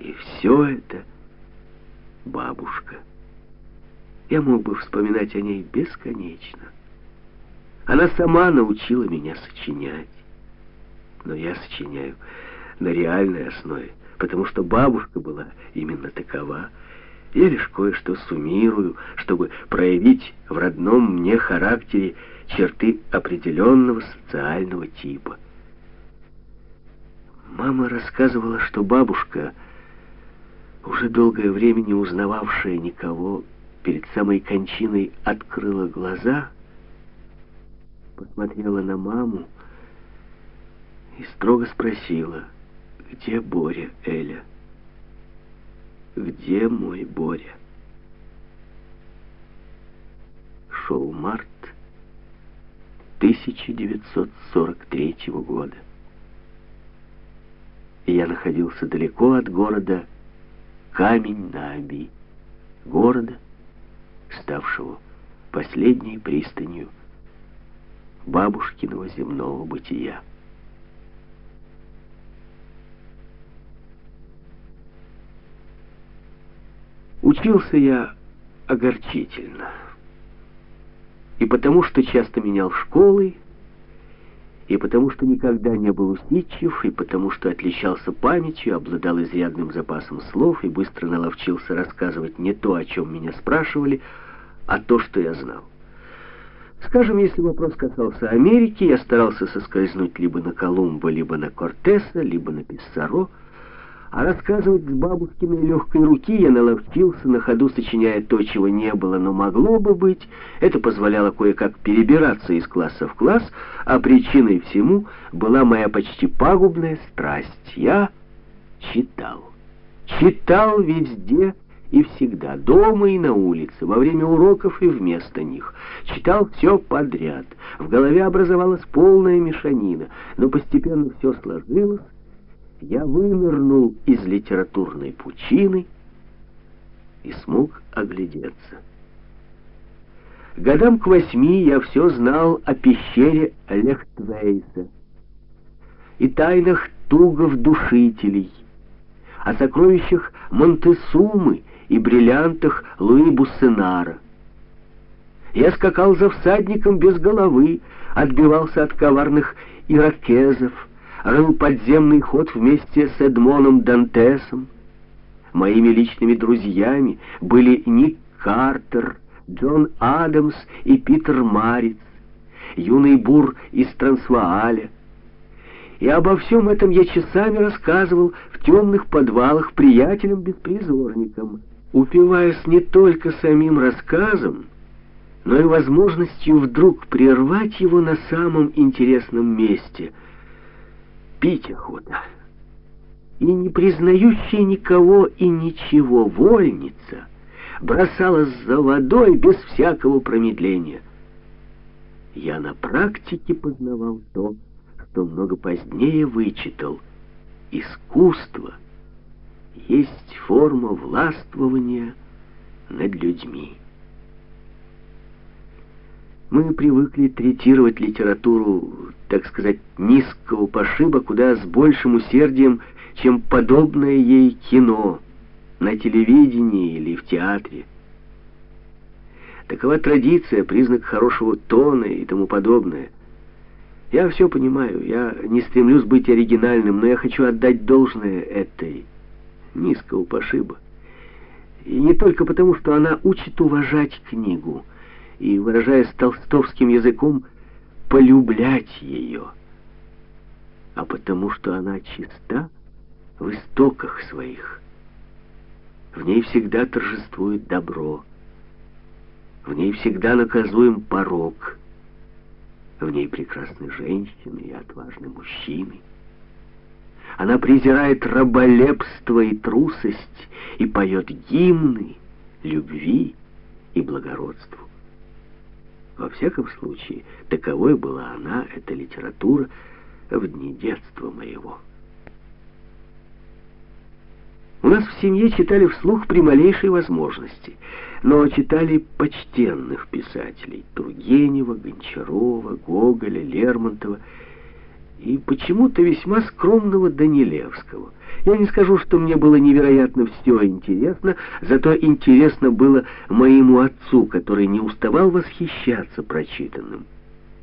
И все это бабушка. Я мог бы вспоминать о ней бесконечно. Она сама научила меня сочинять. Но я сочиняю на реальной основе, потому что бабушка была именно такова. Я лишь кое-что суммирую, чтобы проявить в родном мне характере черты определенного социального типа. Мама рассказывала, что бабушка, уже долгое время не узнававшая никого, перед самой кончиной открыла глаза, посмотрела на маму и строго спросила, где Боря, Эля? Где мой Боря? Шел март 1943 года. Я находился далеко от города Камень на Оби, города, ставшего последней пристанью бабушкиного земного бытия. Учился я огорчительно. И потому, что часто менял школы, и потому, что никогда не был усидчив, и потому, что отличался памятью, обладал изрядным запасом слов и быстро наловчился рассказывать не то, о чем меня спрашивали, а то, что я знал. Скажем, если вопрос касался Америки, я старался соскользнуть либо на Колумба, либо на Кортеса, либо на Писсаро, а рассказывать с бабушкиной легкой руки я наловчился, на ходу сочиняя то, чего не было, но могло бы быть. Это позволяло кое-как перебираться из класса в класс, а причиной всему была моя почти пагубная страсть. Я читал. Читал везде и всегда, дома и на улице, во время уроков и вместо них. Читал все подряд. В голове образовалась полная мешанина, но постепенно все сложилось, я вынырнул из литературной пучины и смог оглядеться. Годам к восьми я все знал о пещере Лехтвейса и тайнах тугов-душителей, о сокровищах Монтесумы и бриллиантах Луи Буссенара. Я скакал за всадником без головы, отбивался от коварных иракезов, рыл подземный ход вместе с Эдмоном Дантесом. Моими личными друзьями были Ник Картер, Джон Адамс и Питер Мариц, юный бур из Трансвааля. И обо всем этом я часами рассказывал в темных подвалах приятелям-беспризорникам, упиваясь не только самим рассказом, но и возможностью вдруг прервать его на самом интересном месте — пить охота. И не признающая никого и ничего вольница бросалась за водой без всякого промедления. Я на практике познавал то, что много позднее вычитал. Искусство есть форма властвования над людьми. Мы привыкли третировать литературу, так сказать, низкого пошиба, куда с большим усердием, чем подобное ей кино, на телевидении или в театре. Такова традиция, признак хорошего тона и тому подобное. Я все понимаю, я не стремлюсь быть оригинальным, но я хочу отдать должное этой низкого пошиба. И не только потому, что она учит уважать книгу, и, выражаясь толстовским языком, полюблять ее, а потому что она чиста в истоках своих. В ней всегда торжествует добро, в ней всегда наказуем порог, в ней прекрасны женщины и отважны мужчины. Она презирает раболепство и трусость и поет гимны любви и благородству. Во всяком случае, таковой была она, эта литература, в дни детства моего. У нас в семье читали вслух при малейшей возможности, но читали почтенных писателей Тургенева, Гончарова, Гоголя, Лермонтова. И почему-то весьма скромного Данилевского. Я не скажу, что мне было невероятно все интересно, зато интересно было моему отцу, который не уставал восхищаться прочитанным.